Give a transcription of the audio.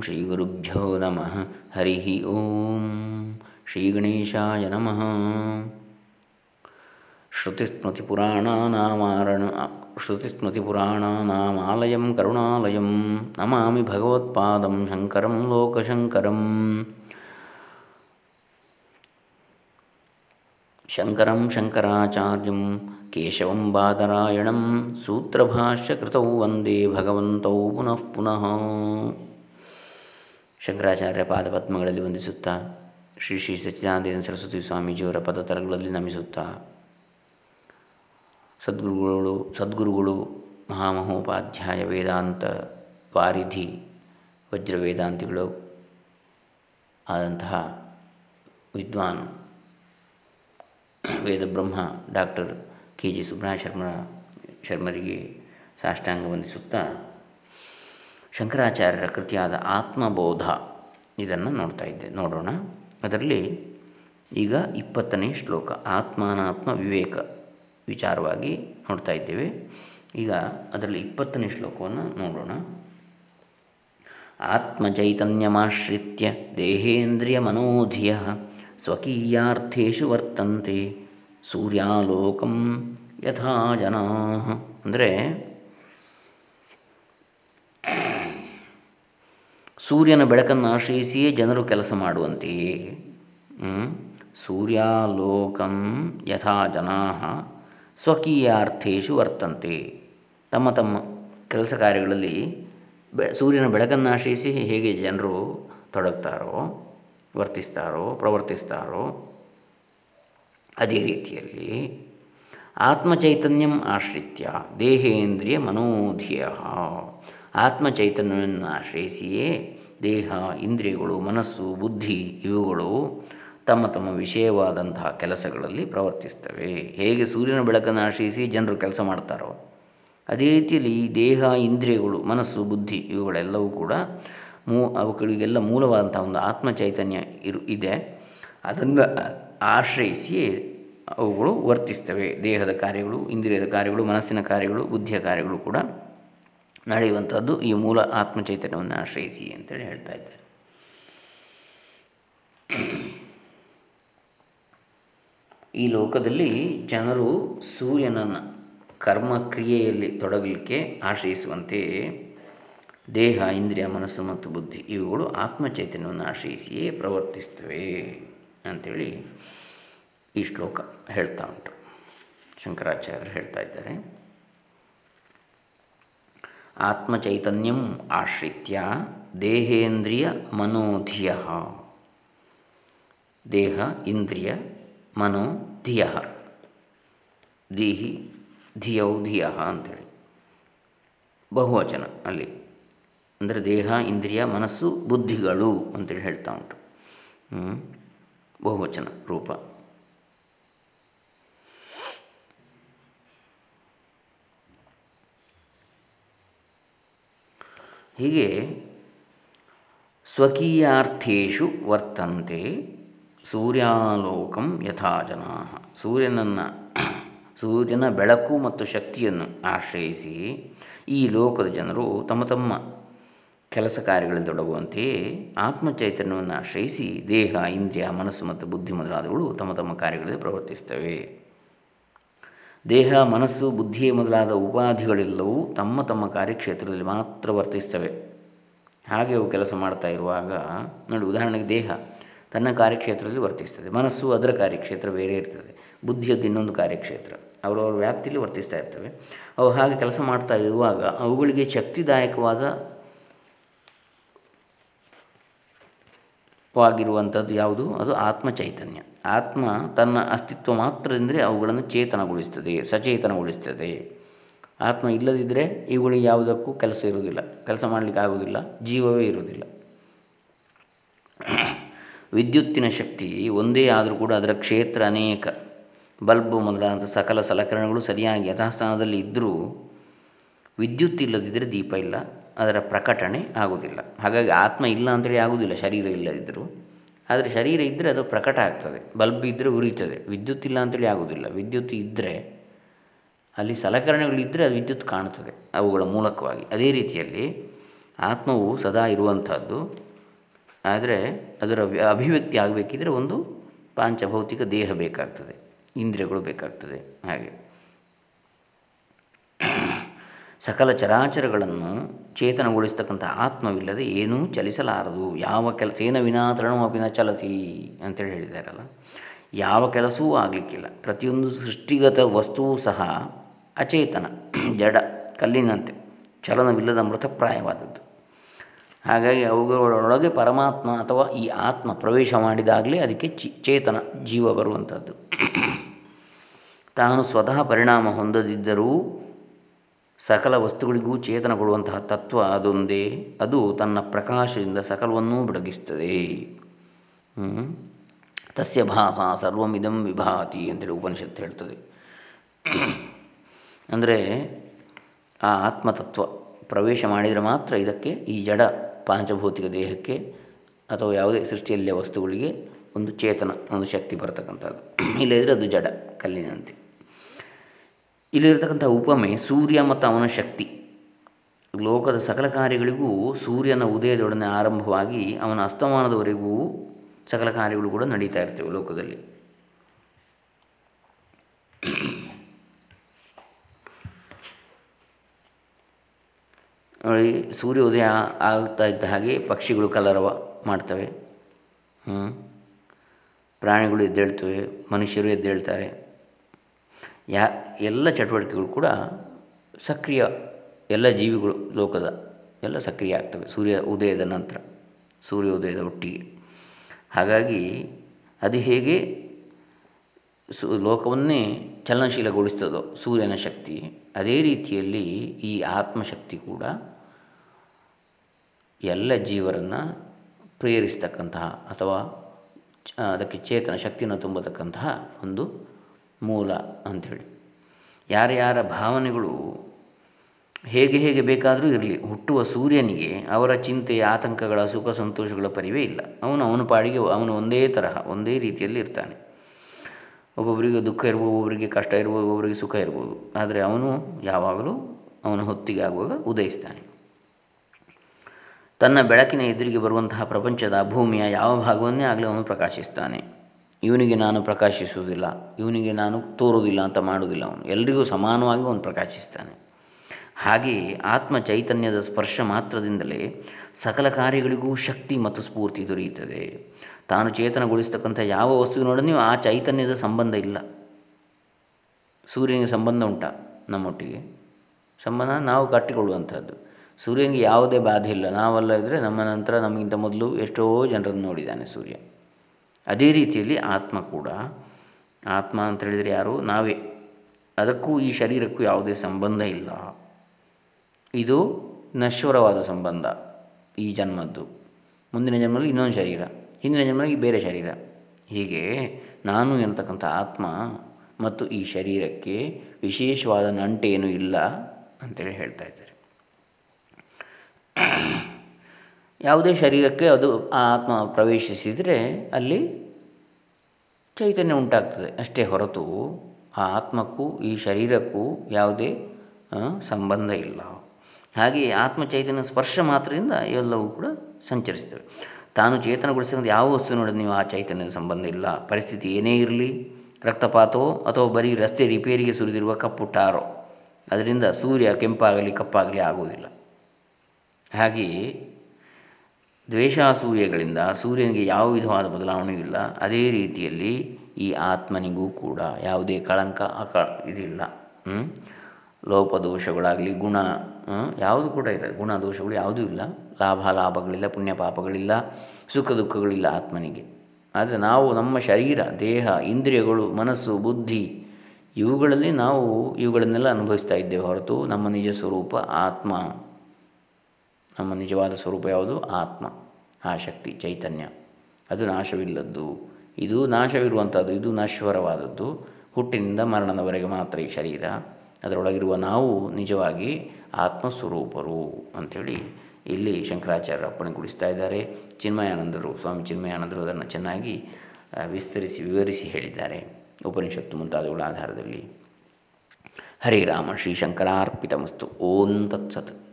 ಶ್ರೀಗುರುಭ್ಯೋ ನಮಃ. ಹರಿ ಓಂ. ಶ್ರೀ ಗಣೇಶಾಯ ನಮಃ. ಶ್ರುತಿಸ್ಮೃತಿಪುರಾಣಾನಾಮಾರಣ, ಶ್ರುತಿಸ್ಮೃತಿಪುರಾಣಾನಾಮಾಲಯಂ, ಕರುಣಾಲಯಂ. ನಮಾಮಿ ಭಗವತ್ಪಾದಂ, ಶಂಕರಂ, ಲೋಕಶಂಕರಂ. ಶಂಕರಂ ಶಂಕರಾಚಾರ್ಯಂ, ಕೇಶವಂ ಬಾದರಾಯಣಂ, ಸೂತ್ರಭಾಷ್ಯಕೃತೌ ವಂದೇ ಭಗವಂತೌ ಪುನಃ ಪುನಃ. ಶಂಕರಾಚಾರ್ಯ ಪಾದಪದ್ಮಗಳಲ್ಲಿ ವಂದಿಸುತ್ತಾ ಶ್ರೀ ಶ್ರೀ ಸಚ್ಚಿದಾನಂದ ಸರಸ್ವತಿ ಸ್ವಾಮೀಜಿಯವರ ಪದತರಗಳಲ್ಲಿ ನಮಿಸುತ್ತಾ. ಸದ್ಗುರುಗಳು ಸದ್ಗುರುಗಳು, ಮಹಾಮಹೋಪಾಧ್ಯಾಯ ವೇದಾಂತ ವಾರಿಧಿ ವಜ್ರ ವೇದಾಂತಿಗಳು ಆದಂತಹ ವಿದ್ವಾನ್ ವೇದಬ್ರಹ್ಮ ಡಾಕ್ಟರ್ ಕೆ ಜಿ ಸುಬ್ರಹ ಶರ್ಮ ಶರ್ಮರಿಗೆ ಸಾಷ್ಟಾಂಗ ವಂದಿಸುತ್ತಾ ಶಂಕರಾಚಾರ್ಯರ ಕೃತಿಯಾದ ಆತ್ಮಬೋಧ. ಇದನ್ನು ನೋಡ್ತಾ ಇದ್ದೆ. ನೋಡೋಣ. ಅದರಲ್ಲಿ ಈಗ ಇಪ್ಪತ್ತನೇ ಶ್ಲೋಕ, ಆತ್ಮಾನಾತ್ಮ ವಿವೇಕ ವಿಚಾರವಾಗಿ ನೋಡ್ತಾ ಇದ್ದೇವೆ. ಈಗ ಅದರಲ್ಲಿ ಇಪ್ಪತ್ತನೇ ಶ್ಲೋಕವನ್ನು ನೋಡೋಣ. ಆತ್ಮಚೈತನ್ಯಮಾಶ್ರಿತ್ಯ ದೇಹೇಂದ್ರಿಯ ಮನೋಧಿಯ ಸ್ವಕೀಯಾರ್ಥೇಶು ವರ್ತಂತೆ ಸೂರ್ಯಾಲೋಕಂ ಯಥಾ ಜನಾ. ಅಂದರೆ ಸೂರ್ಯನ ಬೆಳಕನ್ನು ಆಶ್ರಯಿಸಿಯೇ ಜನರು ಕೆಲಸ ಮಾಡುವಂತೆಯೇ? ಸೂರ್ಯಾಲೋಕಂ ಯಥಾ ಜನಾ ಸ್ವಕೀಯಾರ್ಥೇಶು ವರ್ತಂತೆ. ತಮ್ಮ ತಮ್ಮ ಕೆಲಸ ಕಾರ್ಯಗಳಲ್ಲಿ ಬೆ, ಸೂರ್ಯನ ಬೆಳಕನ್ನು ಆಶ್ರಯಿಸಿ ಹೇಗೆ ಜನರು ತೊಡಗ್ತಾರೋ, ವರ್ತಿಸ್ತಾರೋ, ಪ್ರವರ್ತಿಸ್ತಾರೋ, ಅದೇ ರೀತಿಯಲ್ಲಿ ಆತ್ಮಚೈತನ್ಯಂ ಆಶ್ರಿತ್ಯ ದೇಹೇಂದ್ರಿಯ ಮನೋಧಿಯ ಆತ್ಮಚೈತನ್ಯವನ್ನು ಆಶ್ರಯಿಸಿಯೇ ದೇಹ, ಇಂದ್ರಿಯಗಳು, ಮನಸ್ಸು, ಬುದ್ಧಿ ಇವುಗಳು ತಮ್ಮ ತಮ್ಮ ವಿಷಯವಾದಂತಹ ಕೆಲಸಗಳಲ್ಲಿ ಪ್ರವರ್ತಿಸ್ತವೆ. ಹೇಗೆ ಸೂರ್ಯನ ಬೆಳಕನ್ನು ಆಶ್ರಯಿಸಿ ಜನರು ಕೆಲಸ ಮಾಡ್ತಾರೋ, ಅದೇ ರೀತಿಯಲ್ಲಿ ದೇಹ, ಇಂದ್ರಿಯಗಳು, ಮನಸ್ಸು, ಬುದ್ಧಿ ಇವುಗಳೆಲ್ಲವೂ ಕೂಡ ಮೂ, ಅವುಗಳಿಗೆಲ್ಲ ಮೂಲವಾದಂಥ ಒಂದು ಆತ್ಮ ಚೈತನ್ಯ ಇರು, ಇದೆ. ಅದನ್ನು ಆಶ್ರಯಿಸಿ ಅವುಗಳು ವರ್ತಿಸ್ತವೆ. ದೇಹದ ಕಾರ್ಯಗಳು, ಇಂದ್ರಿಯದ ಕಾರ್ಯಗಳು, ಮನಸ್ಸಿನ ಕಾರ್ಯಗಳು, ಬುದ್ಧಿಯ ಕಾರ್ಯಗಳು ಕೂಡ. ನಡೆಯುವಂಥದ್ದು ಈ ಮೂಲ ಆತ್ಮಚೈತನ್ಯವನ್ನು ಆಶ್ರಯಿಸಿ ಅಂತೇಳಿ ಹೇಳ್ತಾ ಇದ್ದಾರೆ. ಈ ಲೋಕದಲ್ಲಿ ಜನರು ಸೂರ್ಯನನ್ನು ಕರ್ಮಕ್ರಿಯೆಯಲ್ಲಿ ತೊಡಗಲಿಕ್ಕೆ ಆಶ್ರಯಿಸುವಂತೆ ದೇಹ, ಇಂದ್ರಿಯ, ಮನಸ್ಸು ಮತ್ತು ಬುದ್ಧಿ ಇವುಗಳು ಆತ್ಮಚೈತನ್ಯವನ್ನು ಆಶ್ರಯಿಸಿಯೇ ಪ್ರವರ್ತಿಸ್ತವೆ ಅಂಥೇಳಿ ಈ ಶ್ಲೋಕ ಹೇಳ್ತಾ ಉಂಟು. ಶಂಕರಾಚಾರ್ಯರು ಹೇಳ್ತಾ ಇದ್ದಾರೆ. ಆತ್ಮಚೈತನ್ಯಂ ಆಶ್ರಿತ್ಯ ದೇಹೇಂದ್ರಿಯ ಮನೋಧಿಯ. ದೇಹ, ಇಂದ್ರಿಯ ಮನೋ ಧಿಯ ದೀಹಿ, ಧಿಯೌ, ಧಿಯ ಅಂಥೇಳಿ. ಬಹುವಚನ ಅಲ್ಲಿ. ಅಂದರೆ ದೇಹ, ಇಂದ್ರಿಯ, ಮನಸ್ಸು, ಬುದ್ಧಿಗಳು ಅಂತೇಳಿ ಹೇಳ್ತಾ ಉಂಟು. ಬಹುವಚನ ರೂಪ. ಹೀಗೆ ಸ್ವಕೀಯಾರ್ಥೇಶು ವರ್ತಂತೆ ಸೂರ್ಯಾಲೋಕಂ ಯಥಾ ಜನಾ. ಸೂರ್ಯನನ್ನು ಸೂರ್ಯನ ಬೆಳಕು ಮತ್ತು ಶಕ್ತಿಯನ್ನು ಆಶ್ರಯಿಸಿ ಈ ಲೋಕದ ಜನರು ತಮ್ಮ ತಮ್ಮ ಕೆಲಸ ಕಾರ್ಯಗಳಲ್ಲಿ ತೊಡಗುವಂತೆಯೇ ಆತ್ಮಚೈತನ್ಯವನ್ನು ಆಶ್ರಯಿಸಿ ದೇಹ, ಇಂದ್ರಿಯ, ಮನಸ್ಸು ಮತ್ತು ಬುದ್ಧಿ ಮೊದಲಾದವುಗಳು ತಮ್ಮ ತಮ್ಮ ಕಾರ್ಯಗಳಲ್ಲಿ ಪ್ರವರ್ತಿಸ್ತವೆ ದೇಹ, ಮನಸ್ಸು, ಬುದ್ಧಿ ಮೊದಲಾದ ಉಪಾಧಿಗಳೆಲ್ಲವೂ ತಮ್ಮ ತಮ್ಮ ಕಾರ್ಯಕ್ಷೇತ್ರದಲ್ಲಿ ಮಾತ್ರ ವರ್ತಿಸ್ತವೆ ಹಾಗೆ ಅವು ಕೆಲಸ ಮಾಡ್ತಾ ಇರುವಾಗ, ನೋಡಿ ಉದಾಹರಣೆಗೆ ದೇಹ ತನ್ನ ಕಾರ್ಯಕ್ಷೇತ್ರದಲ್ಲಿ ವರ್ತಿಸ್ತದೆ ಮನಸ್ಸು ಅದರ ಕಾರ್ಯಕ್ಷೇತ್ರ ಬೇರೆ ಇರ್ತದೆ. ಬುದ್ಧಿಯದ್ದು ಇನ್ನೊಂದು ಕಾರ್ಯಕ್ಷೇತ್ರ. ಅವರವರ ವ್ಯಾಪ್ತಿಯಲ್ಲಿ ವರ್ತಿಸ್ತಾ ಇರ್ತವೆ. ಅವು ಹಾಗೆ ಕೆಲಸ ಮಾಡ್ತಾ ಇರುವಾಗ ಅವುಗಳಿಗೆ ಶಕ್ತಿದಾಯಕವಾದ ವಾಗಿರುವಂಥದ್ದು ಯಾವುದು? ಅದು ಆತ್ಮ ಚೈತನ್ಯ ಆತ್ಮ ತನ್ನ ಅಸ್ತಿತ್ವ ಮಾತ್ರದಿಂದರೆ ಅವುಗಳನ್ನು ಚೇತನಗೊಳಿಸ್ತದೆ, ಸಚೇತನಗೊಳಿಸ್ತದೆ. ಆತ್ಮ ಇಲ್ಲದಿದ್ದರೆ ಇವುಗಳಿಗೆ ಯಾವುದಕ್ಕೂ ಕೆಲಸ ಇರುವುದಿಲ್ಲ, ಕೆಲಸ ಮಾಡಲಿಕ್ಕೆ ಆಗುವುದಿಲ್ಲ, ಜೀವವೇ ಇರುವುದಿಲ್ಲ. ವಿದ್ಯುತ್ತಿನ ಶಕ್ತಿ ಒಂದೇ ಆದರೂ ಕೂಡ ಅದರ ಕ್ಷೇತ್ರ ಅನೇಕ. ಬಲ್ಬ್ ಮೊದಲಾದಂಥ ಸಕಲ ಸಲಕರಣೆಗಳು ಸರಿಯಾಗಿ ಯಥಾಸ್ಥಾನದಲ್ಲಿ ಇದ್ದರೂ ವಿದ್ಯುತ್ ಇಲ್ಲದಿದ್ದರೆ ದೀಪ ಇಲ್ಲ ಅದರ ಪ್ರಕಟಣೆ ಆಗುವುದಿಲ್ಲ. ಹಾಗಾಗಿ ಆತ್ಮ ಇಲ್ಲ ಅಂತೇಳಿ ಆಗುವುದಿಲ್ಲ, ಶರೀರ ಇಲ್ಲದಿದ್ದರೂ ಆದರೆ ಶರೀರ ಇದ್ದರೆ ಅದು ಪ್ರಕಟ ಆಗ್ತದೆ. ಬಲ್ಬ್ ಇದ್ದರೆ ಉರಿತದೆ. ವಿದ್ಯುತ್ ಇಲ್ಲ ಅಂತೇಳಿ ಆಗುವುದಿಲ್ಲ. ವಿದ್ಯುತ್ ಇದ್ದರೆ ಅಲ್ಲಿ ಸಲಕರಣೆಗಳಿದ್ದರೆ ಅದು ವಿದ್ಯುತ್ ಕಾಣುತ್ತದೆ ಅವುಗಳ ಮೂಲಕವಾಗಿ. ಅದೇ ರೀತಿಯಲ್ಲಿ ಆತ್ಮವು ಸದಾ ಇರುವಂಥದ್ದು. ಆದರೆ ಅದರ ಅಭಿವ್ಯಕ್ತಿ ಆಗಬೇಕಿದ್ರೆ ಒಂದು ಪಾಂಚಭೌತಿಕ ದೇಹ ಬೇಕಾಗ್ತದೆ. ಇಂದ್ರಿಯಗಳು ಬೇಕಾಗ್ತದೆ. ಹಾಗೆ. ಸಕಲ ಚರಾಚರಗಳನ್ನು ಚೇತನಗೊಳಿಸ್ತಕ್ಕಂಥ ಆತ್ಮವಿಲ್ಲದೆ ಏನೂ ಚಲಿಸಲಾರದು. ಯಾವ ಕೆಲಸೇನ ವಿನಾ ಅಪಿನ ಚಲತಿ ಅಂತೇಳಿ ಹೇಳಿದಾರಲ್ಲ ಯಾವ ಕೆಲಸವೂ ಆಗಲಿಕ್ಕಿಲ್ಲ. ಪ್ರತಿಯೊಂದು ಸೃಷ್ಟಿಗತ ವಸ್ತುವು ಸಹ ಅಚೇತನ, ಜಡ, ಕಲ್ಲಿನಂತೆ, ಚಲನವಿಲ್ಲದ ಮೃತಪ್ರಾಯವಾದದ್ದು. ಹಾಗಾಗಿ ಅವುಗಳೊಳಗೆ ಪರಮಾತ್ಮ ಅಥವಾ ಈ ಆತ್ಮ ಪ್ರವೇಶ ಮಾಡಿದಾಗಲೇ ಅದಕ್ಕೆ ಚೇತನ ಜೀವ ಬರುವಂಥದ್ದು. ತಾನು ಸ್ವತಃ ಪರಿಣಾಮ ಹೊಂದದಿದ್ದರೂ ಸಕಲ ವಸ್ತುಗಳಿಗೂ ಚೇತನ ಕೊಡುವಂತಹ ತತ್ವ ಅದೊಂದೇ. ಅದು ತನ್ನ ಪ್ರಕಾಶದಿಂದ ಸಕಲವನ್ನೂ ಬೆಳಗಿಸ್ತದೆ ತಸ್ಯ ಭಾಸ ಸರ್ವಮಿದಂ ವಿಭಾತಿ ಅಂತೇಳಿ ಉಪನಿಷತ್ತು ಹೇಳ್ತದೆ. ಅಂದರೆ ಆ ಆತ್ಮತತ್ವ ಪ್ರವೇಶ ಮಾಡಿದರೆ ಮಾತ್ರ ಇದಕ್ಕೆ ಈ ಜಡ ಪಾಂಚಭೌತಿಕ ದೇಹಕ್ಕೆ ಅಥವಾ ಯಾವುದೇ ಸೃಷ್ಟಿಯಲ್ಲಿಯ ವಸ್ತುಗಳಿಗೆ ಒಂದು ಚೇತನ, ಒಂದು ಶಕ್ತಿ ಬರತಕ್ಕಂಥದ್ದು. ಇಲ್ಲದಿದ್ದರೆ ಅದು ಜಡ, ಕಲ್ಲಿನಂತೆ. ಇಲ್ಲಿರತಕ್ಕಂಥ ಉಪಮೆ ಸೂರ್ಯ ಮತ್ತು ಅವನ ಶಕ್ತಿ. ಲೋಕದ ಸಕಲ ಕಾರ್ಯಗಳಿಗೂ ಸೂರ್ಯನ ಉದಯದೊಡನೆ ಆರಂಭವಾಗಿ ಅವನ ಅಸ್ತಮಾನದವರೆಗೂ ಸಕಲ ಕಾರ್ಯಗಳು ಕೂಡ ನಡೀತಾ ಇರ್ತವೆ ಲೋಕದಲ್ಲಿ. ಸೂರ್ಯ ಉದಯ ಆಗ್ತಾ ಇದ್ದ ಹಾಗೆ ಪಕ್ಷಿಗಳು ಕಲರವ ಮಾಡ್ತವೆ. ಪ್ರಾಣಿಗಳು ಎದ್ದೇಳ್ತವೆ, ಮನುಷ್ಯರು ಎದ್ದೇಳ್ತಾರೆ. ಯಾ, ಎಲ್ಲ ಚಟುವಟಿಕೆಗಳು ಕೂಡ ಸಕ್ರಿಯ ಎಲ್ಲ ಜೀವಿಗಳು ಲೋಕದ ಎಲ್ಲ ಸಕ್ರಿಯ ಆಗ್ತವೆ. ಸೂರ್ಯ ಉದಯದ ನಂತರ ಸೂರ್ಯೋದಯದ ಒಟ್ಟಿಗೆ. ಹಾಗಾಗಿ ಅದು ಹೇಗೆ ಸು, ಲೋಕವನ್ನೇ ಚಲನಶೀಲಗೊಳಿಸ್ತದೋ, ಸೂರ್ಯನ ಶಕ್ತಿ, ಅದೇ ರೀತಿಯಲ್ಲಿ ಈ ಆತ್ಮಶಕ್ತಿ ಕೂಡ ಎಲ್ಲ ಜೀವರನ್ನು ಪ್ರೇರಿಸ್ತಕ್ಕಂತಹ ಅಥವಾ ಅದಕ್ಕೆ ಚೇತನ ಶಕ್ತಿಯನ್ನು ತುಂಬತಕ್ಕಂತಹ ಒಂದು ಮೂಲ ಅಂಥೇಳಿ. ಯಾರ್ಯಾರ ಭಾವನೆಗಳು ಹೇಗೆ ಹೇಗೆ ಬೇಕಾದರೂ ಇರಲಿ, ಹುಟ್ಟುವ ಸೂರ್ಯನಿಗೆ ಅವರ ಚಿಂತೆ ಆತಂಕಗಳ, ಸುಖ ಸಂತೋಷಗಳ ಪರಿವೇ ಇಲ್ಲ. ಅವನು ಅವನ ಪಾಡಿಗೆ, ಅವನು ಒಂದೇ ತರಹ, ಒಂದೇ ರೀತಿಯಲ್ಲಿ ಇರ್ತಾನೆ. ಒಬ್ಬೊಬ್ಬರಿಗೆ ದುಃಖ ಇರ್ಬೋದು ಒಬ್ಬರಿಗೆ ಕಷ್ಟ ಇರ್ಬೋದು ಒಬ್ಬರಿಗೆ ಸುಖ ಇರ್ಬೋದು. ಆದರೆ ಅವನು ಯಾವಾಗಲೂ ಅವನ ಹೊತ್ತಿಗೆ ಆಗುವಾಗ ಉದಯಿಸ್ತಾನೆ. ತನ್ನ ಬೆಳಕಿನ ಎದುರಿಗೆ ಬರುವಂತಹ ಪ್ರಪಂಚದ ಭೂಮಿಯ ಯಾವ ಭಾಗವನ್ನೇ ಆಗಲಿ ಅವನು ಪ್ರಕಾಶಿಸ್ತಾನೆ. ಇವನಿಗೆ ನಾನು ಪ್ರಕಾಶಿಸುವುದಿಲ್ಲ, ಇವನಿಗೆ ನಾನು ತೋರುವುದಿಲ್ಲ ಅಂತ ಮಾಡುವುದಿಲ್ಲ ಅವನು. ಎಲ್ರಿಗೂ ಸಮಾನವಾಗಿ ಅವನು ಪ್ರಕಾಶಿಸ್ತಾನೆ. ಹಾಗೆಯೇ ಆತ್ಮ ಚೈತನ್ಯದ ಸ್ಪರ್ಶ ಮಾತ್ರದಿಂದಲೇ ಸಕಲ ಕಾರ್ಯಗಳಿಗೂ ಶಕ್ತಿ ಮತ್ತು ಸ್ಫೂರ್ತಿ ದೊರೆಯುತ್ತದೆ. ತಾನು ಚೇತನಗೊಳಿಸ್ತಕ್ಕಂಥ ಯಾವ ವಸ್ತುವಿನೊಡನೆಯೂ ಆ ಚೈತನ್ಯದ ಸಂಬಂಧ ಇಲ್ಲ. ಸೂರ್ಯನಿಗೆ ಸಂಬಂಧ ಉಂಟ ನಮ್ಮೊಟ್ಟಿಗೆ? ಸಂಬಂಧ ನಾವು ಕಟ್ಟಿಕೊಳ್ಳುವಂಥದ್ದು. ಸೂರ್ಯನಿಗೆ ಯಾವುದೇ ಬಾಧೆ ಇಲ್ಲ. ನಾವೆಲ್ಲ ಇದ್ದರೆ ನಮ್ಮ ನಂತರ ನಮಗಿಂತ ಮೊದಲು ಎಷ್ಟೋ ಜನರನ್ನು ನೋಡಿದ್ದಾನೆ ಸೂರ್ಯ. ಅದೇ ರೀತಿಯಲ್ಲಿ ಆತ್ಮ ಕೂಡ, ಆತ್ಮ ಅಂತ ಹೇಳಿದರೆ ಯಾರು? ನಾವೇ. ಅದಕ್ಕೂ ಈ ಶರೀರಕ್ಕೂ ಯಾವುದೇ ಸಂಬಂಧ ಇಲ್ಲ. ಇದು ನಶ್ವರವಾದ ಸಂಬಂಧ ಈ ಜನ್ಮದ್ದು. ಮುಂದಿನ ಜನ್ಮದಲ್ಲಿ ಇನ್ನೊಂದು ಶರೀರ, ಹಿಂದಿನ ಜನ್ಮದಲ್ಲಿ ಬೇರೆ ಶರೀರ. ಹೀಗೆ ನಾನು ಎನ್ನತಕ್ಕಂಥ ಆತ್ಮ ಮತ್ತು ಈ ಶರೀರಕ್ಕೆ ವಿಶೇಷವಾದ ನಂಟೇನೂ ಇಲ್ಲ ಅಂತೇಳಿ ಹೇಳ್ತಾ ಇದ್ದಾರೆ. ಯಾವುದೇ ಶರೀರಕ್ಕೆ ಅದು ಆತ್ಮ ಪ್ರವೇಶಿಸಿದರೆ ಅಲ್ಲಿ ಚೈತನ್ಯ ಉಂಟಾಗ್ತದೆ. ಅಷ್ಟೇ ಹೊರತು ಆ ಆತ್ಮಕ್ಕೂ ಈ ಶರೀರಕ್ಕೂ ಯಾವುದೇ ಸಂಬಂಧ ಇಲ್ಲ. ಹಾಗೆಯೇ ಆತ್ಮ ಚೈತನ್ಯ ಸ್ಪರ್ಶ ಮಾತ್ರದಿಂದ ಎಲ್ಲವೂ ಕೂಡ ಸಂಚರಿಸ್ತವೆ. ತಾನು ಚೇತನಗೊಳಿಸಿದ ಯಾವ ವಸ್ತುವಿನೊಡನೆ ನೀವು ಆ ಚೈತನ್ಯದ ಸಂಬಂಧ ಇಲ್ಲ. ಪರಿಸ್ಥಿತಿ ಏನೇ ಇರಲಿ, ರಕ್ತಪಾತವೋ ಅಥವಾ ಬರೀ ರಸ್ತೆ ರಿಪೇರಿಗೆ ಸುರಿದಿರುವ ಕಪ್ಪು ಟಾರೋ, ಅದರಿಂದ ಸೂರ್ಯ ಕೆಂಪಾಗಲಿ ಕಪ್ಪಾಗಲಿ ಆಗುವುದಿಲ್ಲ. ಹಾಗೆಯೇ ದ್ವೇಷಾಸೂಯೆಗಳಿಂದ ಸೂರ್ಯನಿಗೆ ಯಾವ ವಿಧವಾದ ಬದಲಾವಣೆಯೂ ಇಲ್ಲ. ಅದೇ ರೀತಿಯಲ್ಲಿ ಈ ಆತ್ಮನಿಗೂ ಕೂಡ ಯಾವುದೇ ಕಳಂಕ ಅಕ ಇದಿಲ್ಲ. ಲೋಪದೋಷಗಳಾಗಲಿ, ಗುಣ ಯಾವುದು ಕೂಡ ಇಲ್ಲ ಗುಣ ದೋಷಗಳು ಯಾವುದೂ ಇಲ್ಲ. ಲಾಭ, ಲಾಭಗಳಿಲ್ಲ, ಪುಣ್ಯ ಪಾಪಗಳಿಲ್ಲ, ಸುಖ ದುಃಖಗಳಿಲ್ಲ ಆತ್ಮನಿಗೆ. ಆದರೆ ನಾವು ನಮ್ಮ ಶರೀರ, ದೇಹ, ಇಂದ್ರಿಯಗಳು, ಮನಸ್ಸು, ಬುದ್ಧಿ ಇವುಗಳಲ್ಲಿ ನಾವು ಇವುಗಳನ್ನೆಲ್ಲ ಅನುಭವಿಸ್ತಾ ಇದ್ದೇವೆ ಹೊರತು ನಮ್ಮ ನಿಜ ಸ್ವರೂಪ ಆತ್ಮ. ನಮ್ಮ ನಿಜವಾದ ಸ್ವರೂಪ ಯಾವುದು? ಆತ್ಮ, ಆ ಶಕ್ತಿ, ಚೈತನ್ಯ. ಅದು ನಾಶವಿಲ್ಲದ್ದು. ಇದು ನಾಶವಿರುವಂಥದ್ದು, ಇದು ನಶ್ವರವಾದದ್ದು. ಹುಟ್ಟಿನಿಂದ ಮರಣದವರೆಗೆ ಮಾತ್ರ ಈ ಶರೀರ. ಅದರೊಳಗಿರುವ ನಾವು ನಿಜವಾಗಿ ಆತ್ಮಸ್ವರೂಪರು ಅಂಥೇಳಿ ಇಲ್ಲಿ ಶಂಕರಾಚಾರ್ಯರು ಅಪ್ಪಣೆಗೊಳಿಸ್ತಾ ಇದ್ದಾರೆ. ಚಿನ್ಮಯಾನಂದರು, ಸ್ವಾಮಿ ಚಿನ್ಮಯಾನಂದರು ಅದನ್ನು ಚೆನ್ನಾಗಿ ವಿಸ್ತರಿಸಿ, ವಿವರಿಸಿ ಹೇಳಿದ್ದಾರೆ. ಉಪನಿಷತ್ತು ಮುಂತಾದವುಗಳ ಆಧಾರದಲ್ಲಿ. ಹರೇ ರಾಮ, ಶ್ರೀ ಶಂಕರಾರ್ಪಿತಮಸ್ತು. ಓಂ ತತ್ಸತ್.